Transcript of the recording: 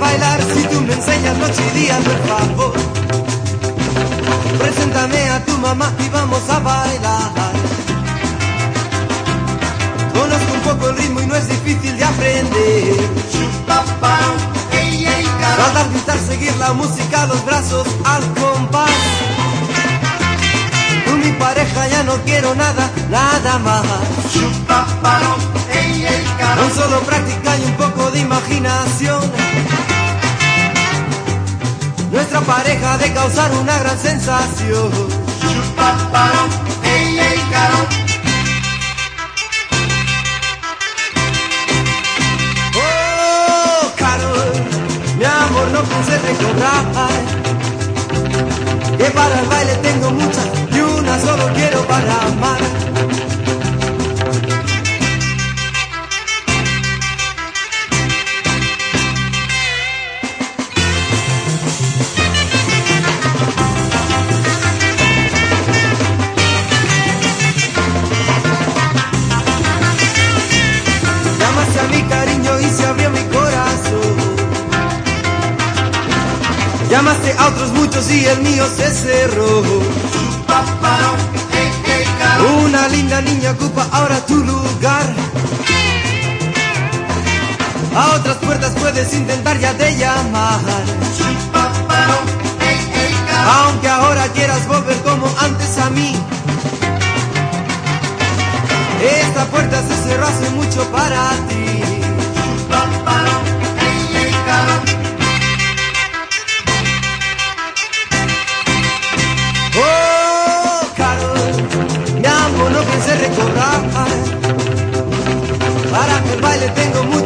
bailar si tú me enseñas noche y día, por favor. Preséntame a tu mamá y vamos a bailar. Conozco un poco el ritmo y no es difícil de aprender. Tratar, gritar, seguir la música, los brazos al compás. Con mi pareja ya no quiero nada, nada más. Nuestra pareja de causar una gran sensación. Oh, Carol, mi amor, no pienses recordar que para el Llamaste a otros muchos y el mío se cerró. Una linda niña ocupa ahora tu lugar. A otras puertas puedes intentar ya de llamar. Aunque ahora quieras volver como antes a mí. Esta puerta se cerró hace mucho para ti. que se recorra. Para que baile tengo mucho.